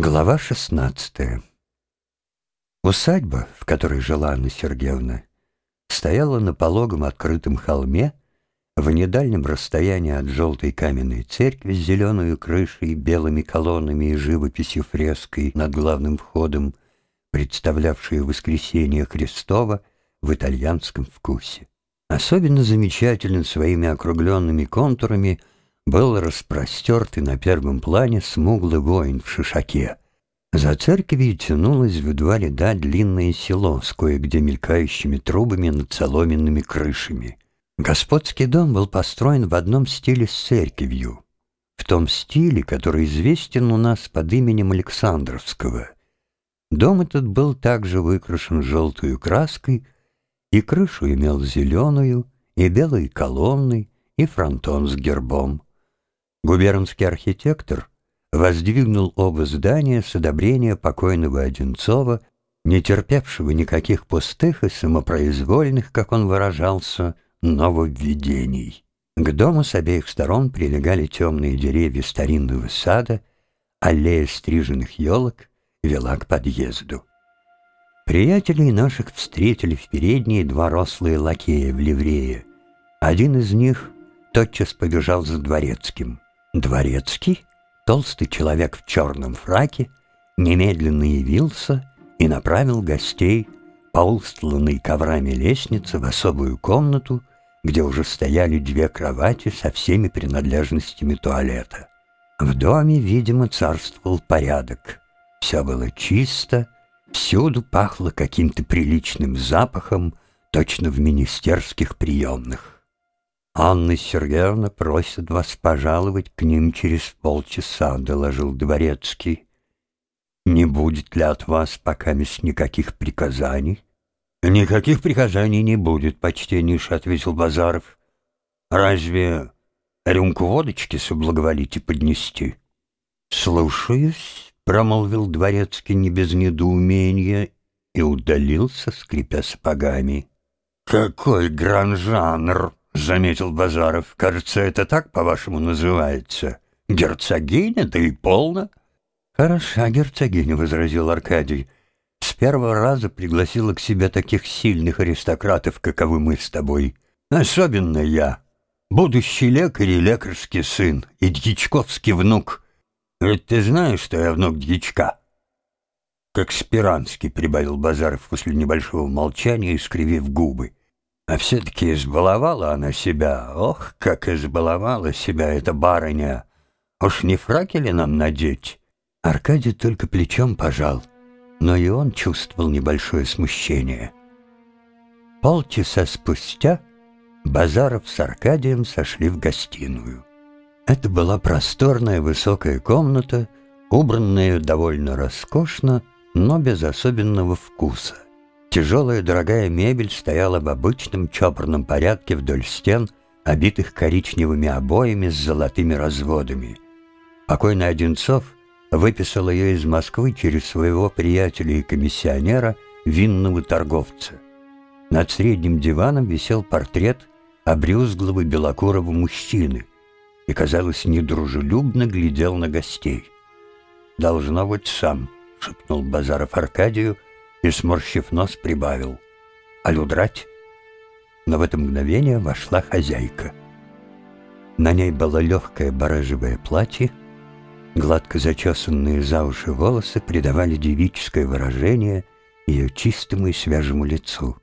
Глава 16 Усадьба, в которой жила Анна Сергеевна, стояла на пологом открытом холме в недальнем расстоянии от желтой каменной церкви с зеленой крышей, белыми колоннами и живописью фреской над главным входом, представлявшей воскресение Христова в итальянском вкусе. Особенно замечателен своими округленными контурами – был распростертый на первом плане смуглый воин в шишаке. За церковью тянулось в два ряда длинное село с кое-где мелькающими трубами над соломенными крышами. Господский дом был построен в одном стиле с церковью, в том стиле, который известен у нас под именем Александровского. Дом этот был также выкрашен желтой краской, и крышу имел зеленую, и белые колонны, и фронтон с гербом. Губернский архитектор воздвигнул оба здания с одобрения покойного Одинцова, не терпевшего никаких пустых и самопроизвольных, как он выражался, нововведений. К дому с обеих сторон прилегали темные деревья старинного сада, аллея стриженных елок вела к подъезду. Приятелей наших встретили в передние два рослые лакея в ливрее. Один из них тотчас побежал за дворецким — Дворецкий, толстый человек в черном фраке, немедленно явился и направил гостей по устланной коврами лестнице в особую комнату, где уже стояли две кровати со всеми принадлежностями туалета. В доме, видимо, царствовал порядок. Все было чисто, всюду пахло каким-то приличным запахом, точно в министерских приемных. «Анна Сергеевна просит вас пожаловать к ним через полчаса», — доложил Дворецкий. «Не будет ли от вас пока без никаких приказаний?» «Никаких приказаний не будет, почтеннейше», — ответил Базаров. «Разве рюмку водочки соблаговолите поднести?» «Слушаюсь», — промолвил Дворецкий не без недоумения и удалился, скрипя сапогами. «Какой гранжанр!» — заметил Базаров. «Кажется, это так, по-вашему, называется. Герцогиня, да и полно». «Хороша герцогиня», — возразил Аркадий. «С первого раза пригласила к себе таких сильных аристократов, каковы мы с тобой. Особенно я, будущий лекарь и лекарский сын, и дьячковский внук. Ведь ты знаешь, что я внук дьячка?» «Как Спиранский», — прибавил Базаров после небольшого молчания, искривив губы. А все-таки избаловала она себя. Ох, как избаловала себя эта барыня! Уж не фраки ли нам надеть? Аркадий только плечом пожал, но и он чувствовал небольшое смущение. Полчаса спустя Базаров с Аркадием сошли в гостиную. Это была просторная высокая комната, убранная довольно роскошно, но без особенного вкуса. Тяжелая дорогая мебель стояла в обычном чопорном порядке вдоль стен, обитых коричневыми обоями с золотыми разводами. Покойный Одинцов выписал ее из Москвы через своего приятеля и комиссионера, винного торговца. Над средним диваном висел портрет обрюзглого белокурого мужчины и, казалось, недружелюбно глядел на гостей. «Должно быть сам», — шепнул Базаров Аркадию, — и, сморщив нос, прибавил. «Алю драть?» Но в это мгновение вошла хозяйка. На ней было легкое барежевое платье, гладко зачесанные за уши волосы придавали девическое выражение ее чистому и свежему лицу.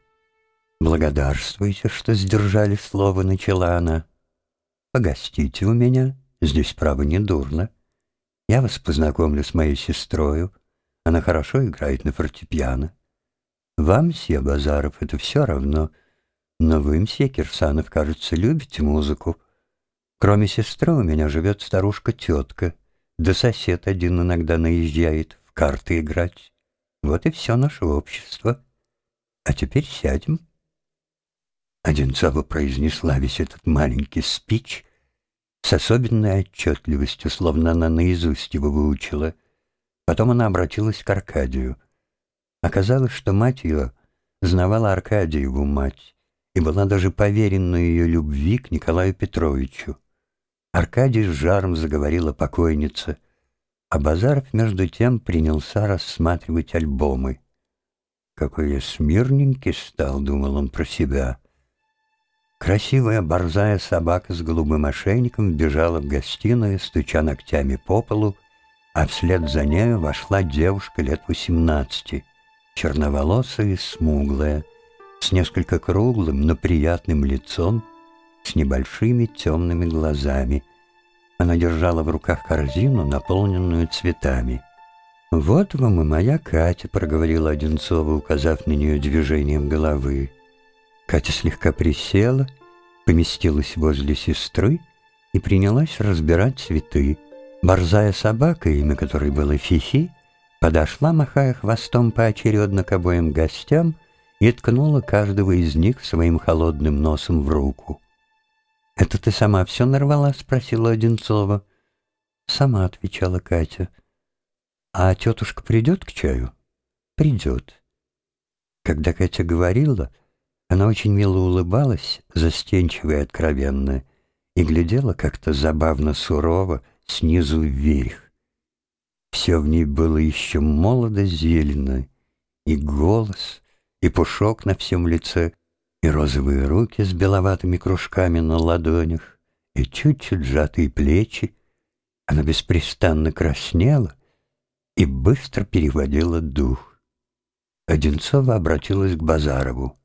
«Благодарствуйте, что сдержали слово», — начала она. «Погостите у меня, здесь, право, не дурно. Я вас познакомлю с моей сестрою, она хорошо играет на фортепиано. Вам, мсье Базаров, это все равно, но вы, мсье Кирсанов, кажется, любите музыку. Кроме сестры у меня живет старушка-тетка, да сосед один иногда наезжает в карты играть. Вот и все наше общество. А теперь сядем. Одинцова произнесла весь этот маленький спич с особенной отчетливостью, словно она наизусть его выучила — Потом она обратилась к Аркадию. Оказалось, что мать ее знавала Аркадиеву мать и была даже поверена ее любви к Николаю Петровичу. Аркадий с жаром заговорила покойница. А Базаров, между тем, принялся рассматривать альбомы. «Какой я смирненький стал», — думал он про себя. Красивая борзая собака с голубым ошейником бежала в гостиную, стуча ногтями по полу, а вслед за нею вошла девушка лет восемнадцати, черноволосая и смуглая, с несколько круглым, но приятным лицом, с небольшими темными глазами. Она держала в руках корзину, наполненную цветами. «Вот вам и моя Катя», — проговорила Одинцова, указав на нее движением головы. Катя слегка присела, поместилась возле сестры и принялась разбирать цветы. Борзая собака, имя которой было Фифи, подошла, махая хвостом поочередно к обоим гостям и ткнула каждого из них своим холодным носом в руку. «Это ты сама все нарвала?» — спросила Одинцова. «Сама», — отвечала Катя. «А тетушка придет к чаю?» «Придет». Когда Катя говорила, она очень мило улыбалась, застенчиво и откровенно, и глядела как-то забавно сурово снизу вверх. Все в ней было еще молодо-зелено, и голос, и пушок на всем лице, и розовые руки с беловатыми кружками на ладонях, и чуть-чуть сжатые плечи. Она беспрестанно краснела и быстро переводила дух. Одинцова обратилась к Базарову.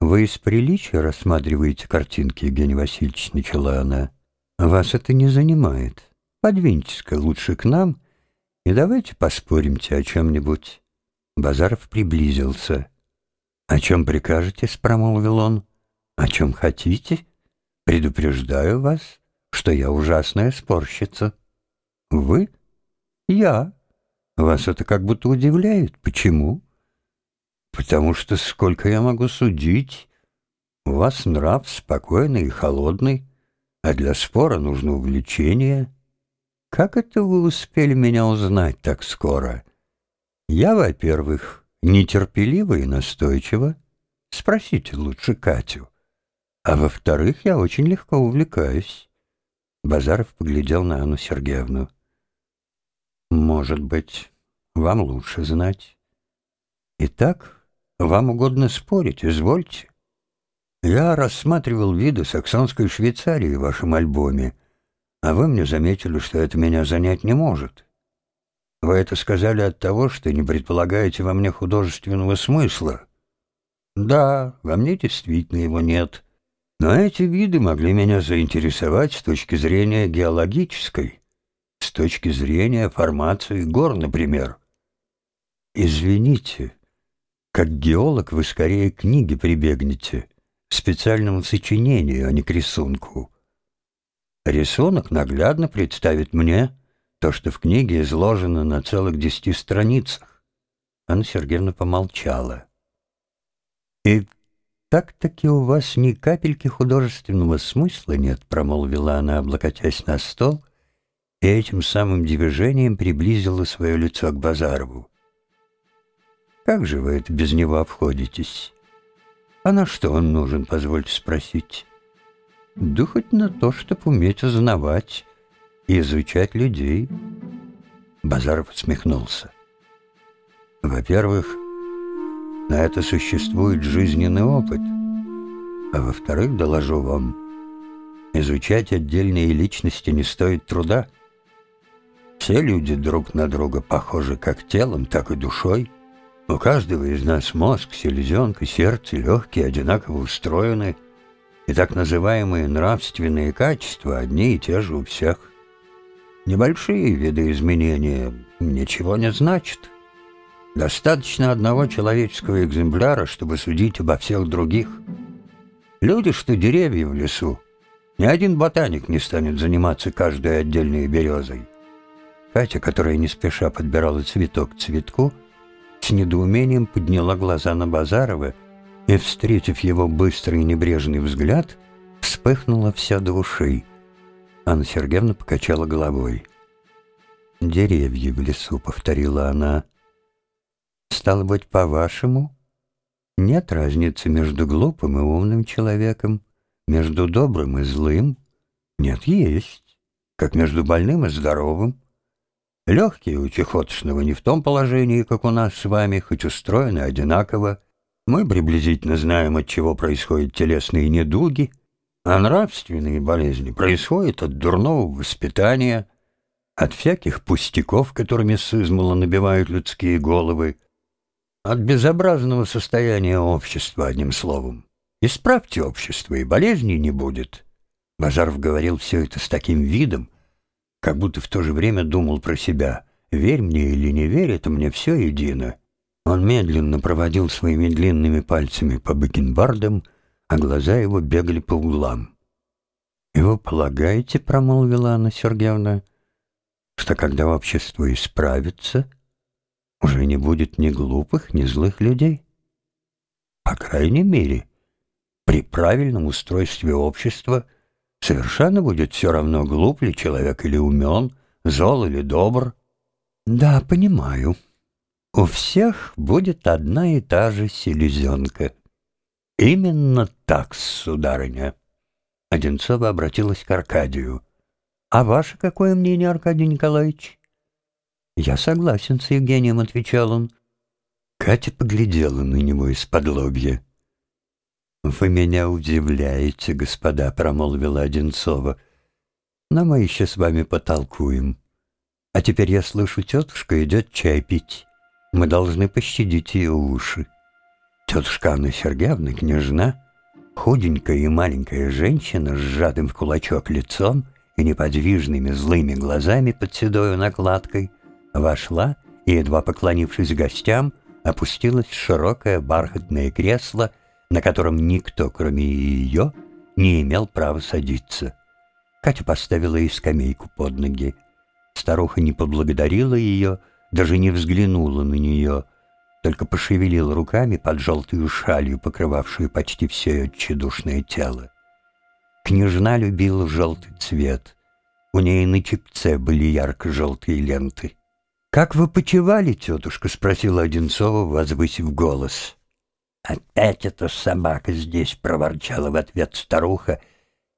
«Вы из приличия рассматриваете картинки, Евгений Васильевич?» — начала она. «Вас это не занимает. Подвиньтесь-ка лучше к нам и давайте поспоримте о чем-нибудь». Базаров приблизился. «О чем прикажете?» — промолвил он. «О чем хотите? Предупреждаю вас, что я ужасная спорщица». «Вы?» «Я. Вас это как будто удивляет. Почему?» потому что, сколько я могу судить, у вас нрав спокойный и холодный, а для спора нужно увлечение. Как это вы успели меня узнать так скоро? Я, во-первых, нетерпеливо и настойчиво. Спросите лучше Катю. А во-вторых, я очень легко увлекаюсь. Базаров поглядел на Анну Сергеевну. Может быть, вам лучше знать. Итак, вам угодно спорить, извольте. Я рассматривал виды саксонской Швейцарии в вашем альбоме, а вы мне заметили, что это меня занять не может. Вы это сказали от того, что не предполагаете во мне художественного смысла. Да, во мне действительно его нет. Но эти виды могли меня заинтересовать с точки зрения геологической, с точки зрения формации гор, например. Извините, как геолог вы скорее к книге прибегнете, специальному сочинению, а не к рисунку. Рисунок наглядно представит мне то, что в книге изложено на целых десяти страницах. Анна Сергеевна помолчала. «И так-таки у вас ни капельки художественного смысла нет», промолвила она, облокотясь на стол, и этим самым движением приблизила свое лицо к Базарову. Как же вы это без него обходитесь? А на что он нужен, позвольте спросить? Да хоть на то, чтобы уметь узнавать и изучать людей. Базаров усмехнулся. Во-первых, на это существует жизненный опыт. А во-вторых, доложу вам, изучать отдельные личности не стоит труда. Все люди друг на друга похожи как телом, так и душой. У каждого из нас мозг, селезенка, сердце, легкие одинаково устроены, и так называемые нравственные качества одни и те же у всех. Небольшие виды изменения ничего не значат. Достаточно одного человеческого экземпляра, чтобы судить обо всех других. Люди, что деревья в лесу, ни один ботаник не станет заниматься каждой отдельной березой. Катя, которая не спеша подбирала цветок к цветку, — с недоумением подняла глаза на Базарова и, встретив его быстрый небрежный взгляд, вспыхнула вся до ушей. Анна Сергеевна покачала головой. «Деревья в лесу», — повторила она. «Стало быть, по-вашему, нет разницы между глупым и умным человеком, между добрым и злым? Нет, есть, как между больным и здоровым. Легкие у Чехотшного не в том положении, как у нас с вами, хоть устроены одинаково. Мы приблизительно знаем, от чего происходят телесные недуги, а нравственные болезни происходят от дурного воспитания, от всяких пустяков, которыми с измала набивают людские головы, от безобразного состояния общества, одним словом. Исправьте общество, и болезней не будет. Базаров говорил все это с таким видом, как будто в то же время думал про себя. Верь мне или не верь, это мне все едино. Он медленно проводил своими длинными пальцами по бакенбардам, а глаза его бегали по углам. «И вы полагаете, — промолвила Анна Сергеевна, — что когда общество исправится, уже не будет ни глупых, ни злых людей? По крайней мере, при правильном устройстве общества совершенно будет все равно, глуп ли человек или умен, зол или добр. Да, понимаю». У всех будет одна и та же селезенка. Именно так, сударыня. Одинцова обратилась к Аркадию. А ваше какое мнение, Аркадий Николаевич? Я согласен с Евгением, отвечал он. Катя поглядела на него из-под лобья. «Вы меня удивляете, господа», — промолвила Одинцова. «Но мы еще с вами потолкуем. А теперь я слышу, тетушка идет чай пить». Мы должны пощадить ее уши. Тетушка Анна Сергеевна, княжна, худенькая и маленькая женщина с сжатым в кулачок лицом и неподвижными злыми глазами под седою накладкой, вошла и, едва поклонившись гостям, опустилась в широкое бархатное кресло, на котором никто, кроме ее, не имел права садиться. Катя поставила ей скамейку под ноги. Старуха не поблагодарила ее, даже не взглянула на нее, только пошевелила руками под желтую шалью, покрывавшую почти все ее тщедушное тело. Княжна любила желтый цвет. У ней на чепце были ярко-желтые ленты. «Как вы почевали, тетушка?» — спросила Одинцова, возвысив голос. «Опять эта собака здесь!» — проворчала в ответ старуха,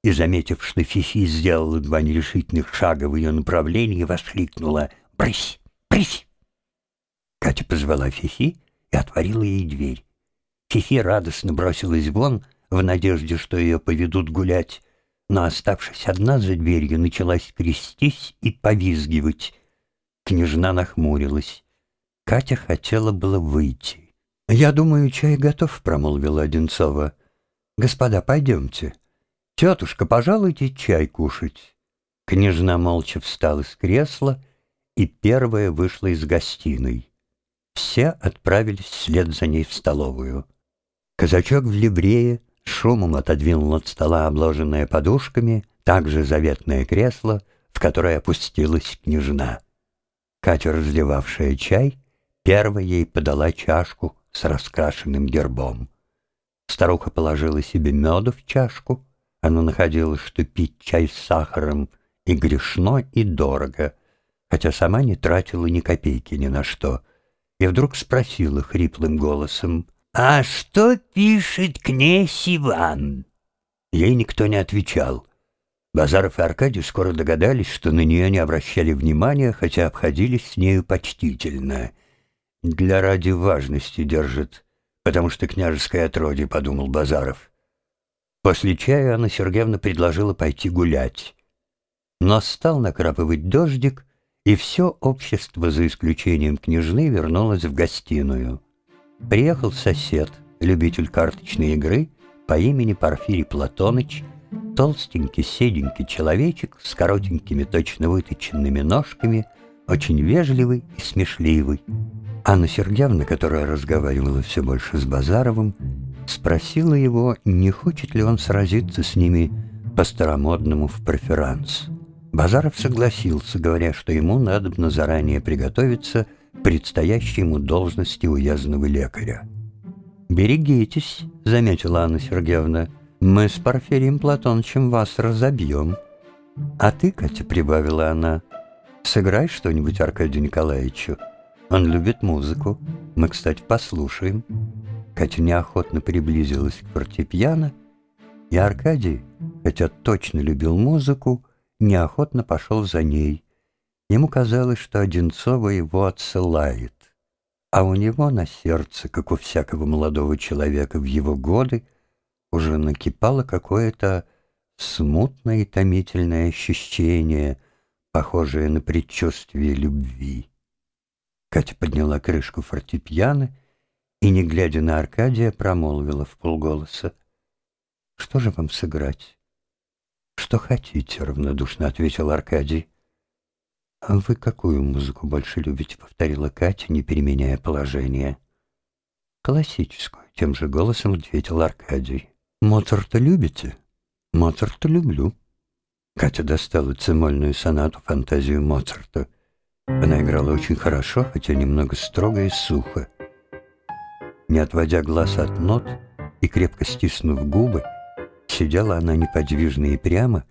и, заметив, что Фифи сделала два нерешительных шага в ее направлении, воскликнула «Брысь!» «Прись!» Катя позвала Фифи и отворила ей дверь. Фифи радостно бросилась вон, в надежде, что ее поведут гулять, но, оставшись одна за дверью, началась крестись и повизгивать. Княжна нахмурилась. Катя хотела было выйти. «Я думаю, чай готов», — промолвила Одинцова. «Господа, пойдемте. Тетушка, пожалуйте чай кушать». Княжна молча встала с кресла и первая вышла из гостиной. Все отправились вслед за ней в столовую. Казачок в ливрее шумом отодвинул от стола обложенное подушками, также заветное кресло, в которое опустилась княжна. Катя, разливавшая чай, первой ей подала чашку с раскрашенным гербом. Старуха положила себе меду в чашку. Она находила, что пить чай с сахаром и грешно, и дорого, хотя сама не тратила ни копейки ни на что, и вдруг спросила хриплым голосом, «А что пишет князь Иван?» Ей никто не отвечал. Базаров и Аркадий скоро догадались, что на нее не обращали внимания, хотя обходились с нею почтительно. «Для ради важности держит, потому что княжеское отродье», — подумал Базаров. После чая Анна Сергеевна предложила пойти гулять. Но стал накрапывать дождик, и все общество, за исключением княжны, вернулось в гостиную. Приехал сосед, любитель карточной игры, по имени Порфирий Платоныч, толстенький, седенький человечек с коротенькими, точно выточенными ножками, очень вежливый и смешливый. Анна Сергеевна, которая разговаривала все больше с Базаровым, спросила его, не хочет ли он сразиться с ними по-старомодному в преферанс. Базаров согласился, говоря, что ему надо заранее приготовиться к предстоящей ему должности уездного лекаря. «Берегитесь», — заметила Анна Сергеевна, — «мы с Порфирием Платоновичем вас разобьем». «А ты, Катя», — прибавила она, — «сыграй что-нибудь Аркадию Николаевичу. Он любит музыку. Мы, кстати, послушаем». Катя неохотно приблизилась к фортепиано, и Аркадий, хотя точно любил музыку, неохотно пошел за ней. Ему казалось, что Одинцова его отсылает, а у него на сердце, как у всякого молодого человека в его годы, уже накипало какое-то смутное и томительное ощущение, похожее на предчувствие любви. Катя подняла крышку фортепиано и, не глядя на Аркадия, промолвила в полголоса. «Что же вам сыграть?» «Что хотите», — равнодушно ответил Аркадий. «А вы какую музыку больше любите?» — повторила Катя, не переменяя положение. «Классическую», — тем же голосом ответил Аркадий. «Моцарта любите?» «Моцарта люблю». Катя достала цемольную сонату «Фантазию Моцарта». Она играла очень хорошо, хотя немного строго и сухо. Не отводя глаз от нот и крепко стиснув губы, сидела она неподвижно и прямо,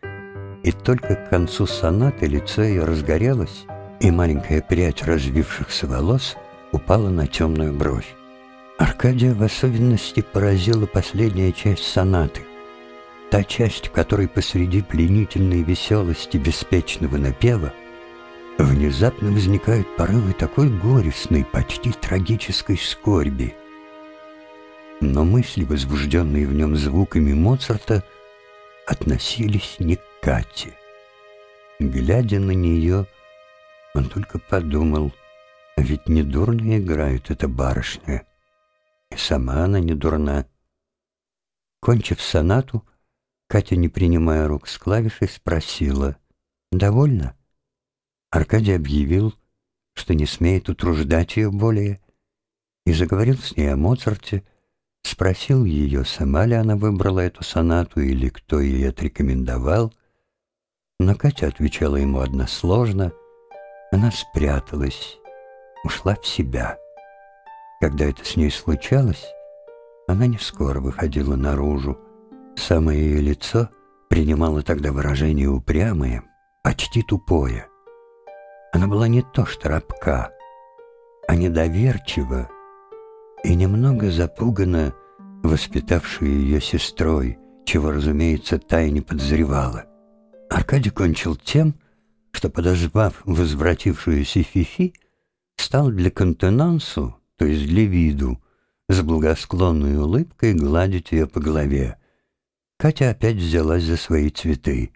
и только к концу сонаты лицо ее разгорелось, и маленькая прядь развившихся волос упала на темную бровь. Аркадия в особенности поразила последняя часть сонаты. Та часть, в которой посреди пленительной веселости беспечного напева внезапно возникают порывы такой горестной, почти трагической скорби. Но мысли, возбужденные в нем звуками Моцарта, относились не к Кате. Глядя на нее, он только подумал, ведь не дурно играет эта барышня. И сама она не дурна. Кончив сонату, Катя, не принимая рук с клавишей, спросила, «Довольно?» Аркадий объявил, что не смеет утруждать ее более, и заговорил с ней о Моцарте, Спросил ее, сама ли она выбрала эту сонату или кто ей отрекомендовал. Но Катя отвечала ему односложно. Она спряталась, ушла в себя. Когда это с ней случалось, она не скоро выходила наружу. Самое ее лицо принимало тогда выражение упрямое, почти тупое. Она была не то что рабка, а недоверчива, и немного запугана воспитавшей ее сестрой, чего, разумеется, та и не подозревала. Аркадий кончил тем, что, подозвав возвратившуюся Фифи, стал для контенансу, то есть для виду, с благосклонной улыбкой гладить ее по голове. Катя опять взялась за свои цветы.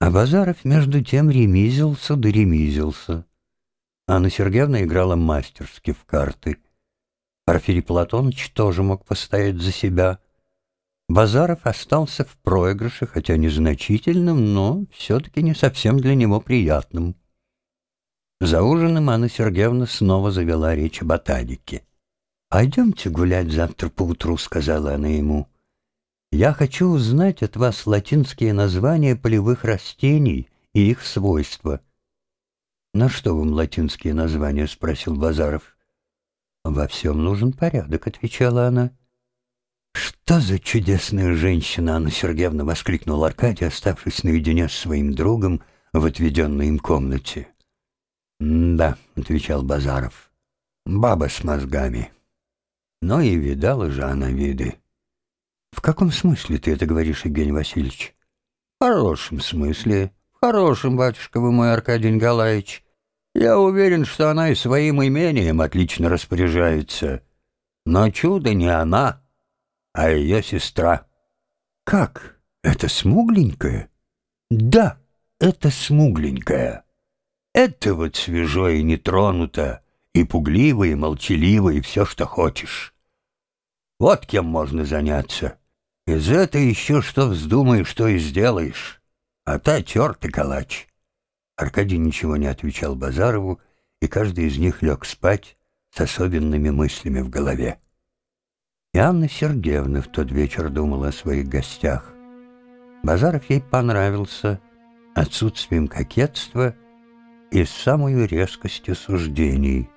А Базаров между тем ремизился да ремизился. Анна Сергеевна играла мастерски в карты — Порфирий Платоныч тоже мог постоять за себя. Базаров остался в проигрыше, хотя незначительным, но все-таки не совсем для него приятным. За ужином Анна Сергеевна снова завела речь об ботанике. «Пойдемте гулять завтра поутру», — сказала она ему. «Я хочу узнать от вас латинские названия полевых растений и их свойства». «На что вам латинские названия?» — спросил Базаров. «Во всем нужен порядок», — отвечала она. «Что за чудесная женщина!» — Анна Сергеевна воскликнула Аркадий, оставшись наедине с своим другом в отведенной им комнате. «Да», — отвечал Базаров, — «баба с мозгами». Но и видала же она виды. «В каком смысле ты это говоришь, Евгений Васильевич?» «В хорошем смысле. В хорошем, батюшка вы мой, Аркадий Николаевич. Я уверен, что она и своим имением отлично распоряжается. Но чудо не она, а ее сестра. Как? Это смугленькая? Да, это смугленькая. Это вот свежо и не и пугливо, и молчаливо, и все, что хочешь. Вот кем можно заняться. Из этого еще что вздумаешь, что и сделаешь. А та тертый калач. Аркадий ничего не отвечал Базарову, и каждый из них лег спать с особенными мыслями в голове. И Анна Сергеевна в тот вечер думала о своих гостях. Базаров ей понравился отсутствием кокетства и самой резкостью суждений.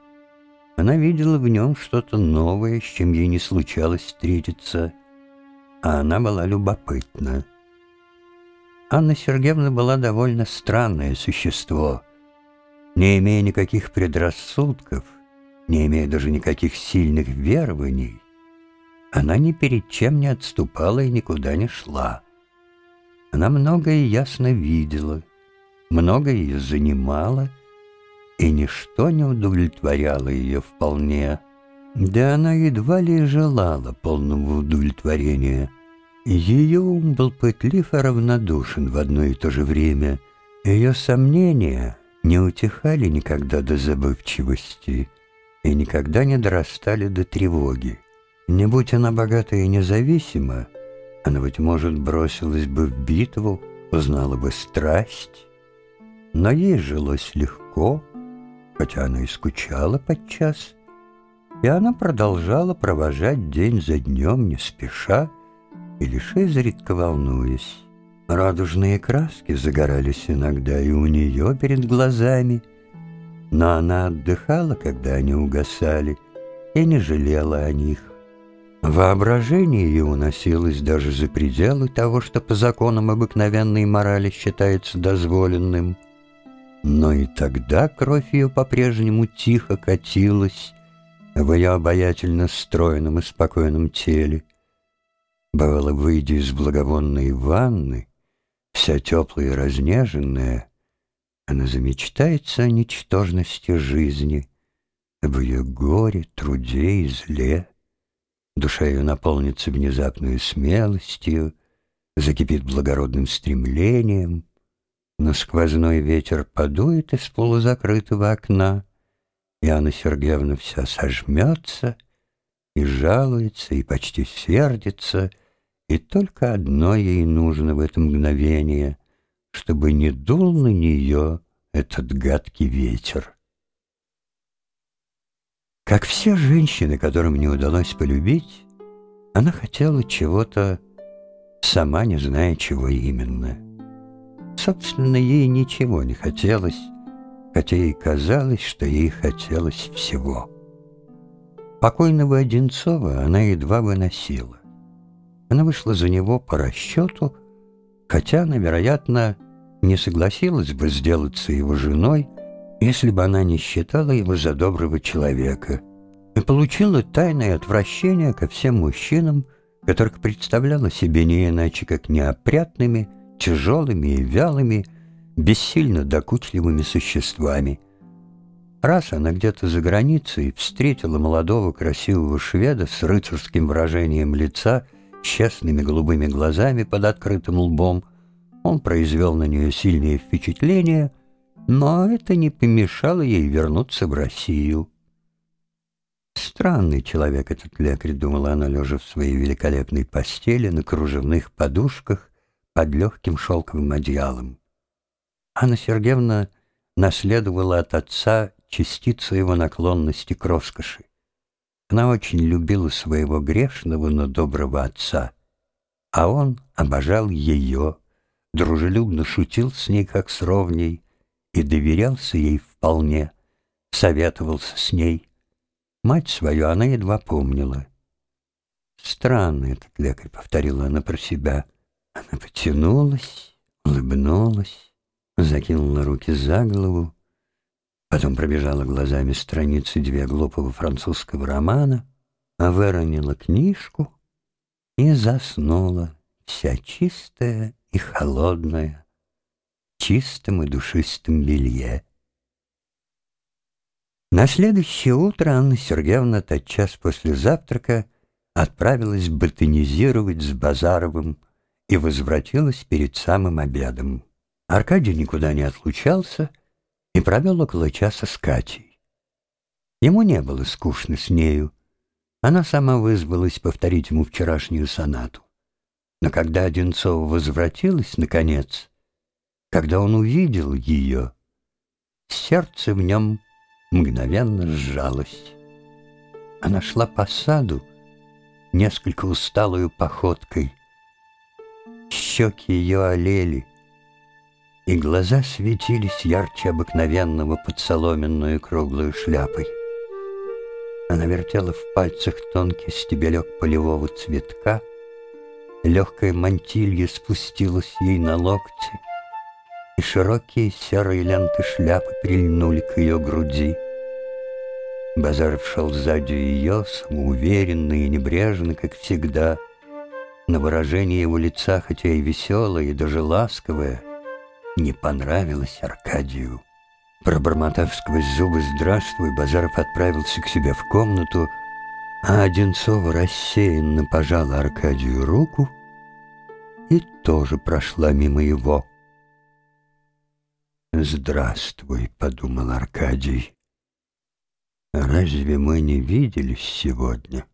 Она видела в нем что-то новое, с чем ей не случалось встретиться, а она была любопытна. Анна Сергеевна была довольно странное существо. Не имея никаких предрассудков, не имея даже никаких сильных верований, она ни перед чем не отступала и никуда не шла. Она многое ясно видела, много ее занимало, и ничто не удовлетворяло ее вполне. Да она едва ли желала полного удовлетворения. Ее ум был пытлив и равнодушен в одно и то же время. Ее сомнения не утихали никогда до забывчивости и никогда не дорастали до тревоги. Не будь она богата и независима, она, быть может, бросилась бы в битву, узнала бы страсть. Но ей жилось легко, хотя она и скучала подчас, и она продолжала провожать день за днем, не спеша и лишь изредка волнуясь. Радужные краски загорались иногда и у нее перед глазами, но она отдыхала, когда они угасали, и не жалела о них. Воображение ее уносилось даже за пределы того, что по законам обыкновенной морали считается дозволенным. Но и тогда кровь ее по-прежнему тихо катилась в ее обаятельно стройном и спокойном теле. Бывало, выйдя из благовонной ванны, вся теплая и разнеженная, она замечтается о ничтожности жизни, об ее горе, труде и зле. Душа ее наполнится внезапной смелостью, закипит благородным стремлением, но сквозной ветер подует из полузакрытого окна, и Анна Сергеевна вся сожмется и жалуется, и почти сердится, и только одно ей нужно в это мгновение, чтобы не дул на нее этот гадкий ветер. Как все женщины, которым не удалось полюбить, она хотела чего-то, сама не зная, чего именно. Собственно, ей ничего не хотелось, хотя ей казалось, что ей хотелось всего. Покойного Одинцова она едва выносила. Она вышла за него по расчету, хотя она, вероятно, не согласилась бы сделаться его женой, если бы она не считала его за доброго человека, и получила тайное отвращение ко всем мужчинам, которых представляла себе не иначе, как неопрятными, тяжелыми и вялыми, бессильно докучливыми существами. Раз она где-то за границей встретила молодого красивого шведа с рыцарским выражением лица, честными голубыми глазами под открытым лбом, он произвел на нее сильное впечатление — но это не помешало ей вернуться в Россию. Странный человек этот лекарь, думала она, лежа в своей великолепной постели на кружевных подушках под легким шелковым одеялом. Анна Сергеевна наследовала от отца частицу его наклонности к роскоши. Она очень любила своего грешного, но доброго отца, а он обожал ее, дружелюбно шутил с ней, как с ровней, и доверялся ей вполне, советовался с ней. Мать свою она едва помнила. «Странно этот лекарь», — повторила она про себя. Она потянулась, улыбнулась, закинула руки за голову, потом пробежала глазами страницы две глупого французского романа, выронила книжку и заснула, вся чистая и холодная чистом и душистом белье. На следующее утро Анна Сергеевна тотчас после завтрака отправилась ботанизировать с Базаровым и возвратилась перед самым обедом. Аркадий никуда не отлучался и провел около часа с Катей. Ему не было скучно с нею. Она сама вызвалась повторить ему вчерашнюю сонату. Но когда Одинцова возвратилась, наконец, когда он увидел ее, сердце в нем мгновенно сжалось. Она шла по саду, несколько усталую походкой. Щеки ее олели, и глаза светились ярче обыкновенного под соломенную круглую шляпой. Она вертела в пальцах тонкий стебелек полевого цветка, легкая мантилья спустилась ей на локти — и широкие серые ленты шляпы прильнули к ее груди. Базаров шел сзади ее, самоуверенно и небрежно, как всегда. На выражение его лица, хотя и веселое, и даже ласковое, не понравилось Аркадию. Пробормотав сквозь зубы «Здравствуй», Базаров отправился к себе в комнату, а Одинцова рассеянно пожала Аркадию руку и тоже прошла мимо его. «Здравствуй», — подумал Аркадий. «Разве мы не виделись сегодня?»